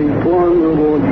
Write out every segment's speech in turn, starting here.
inform the Lord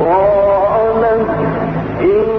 قالت إن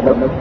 konup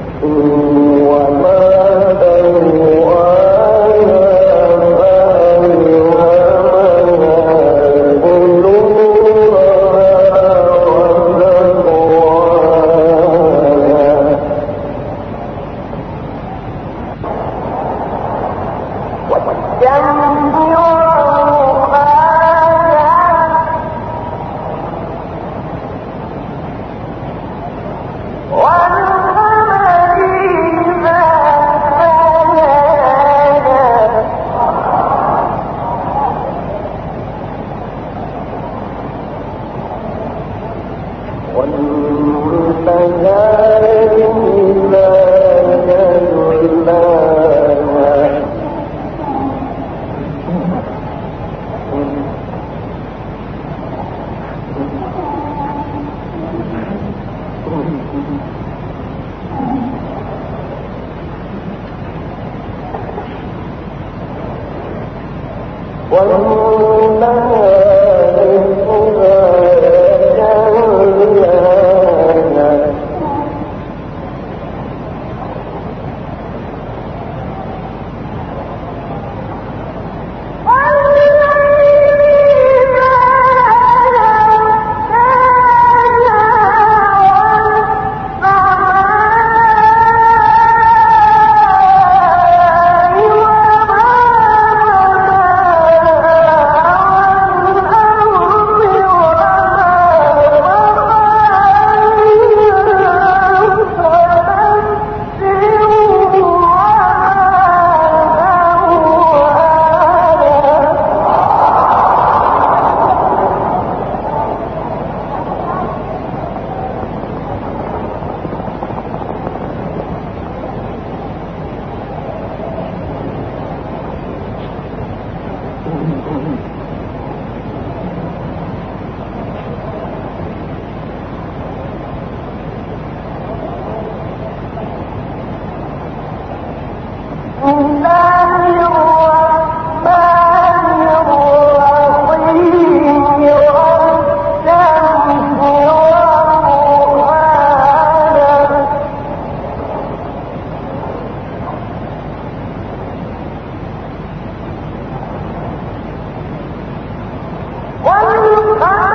Huh?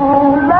Oh,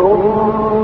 ثم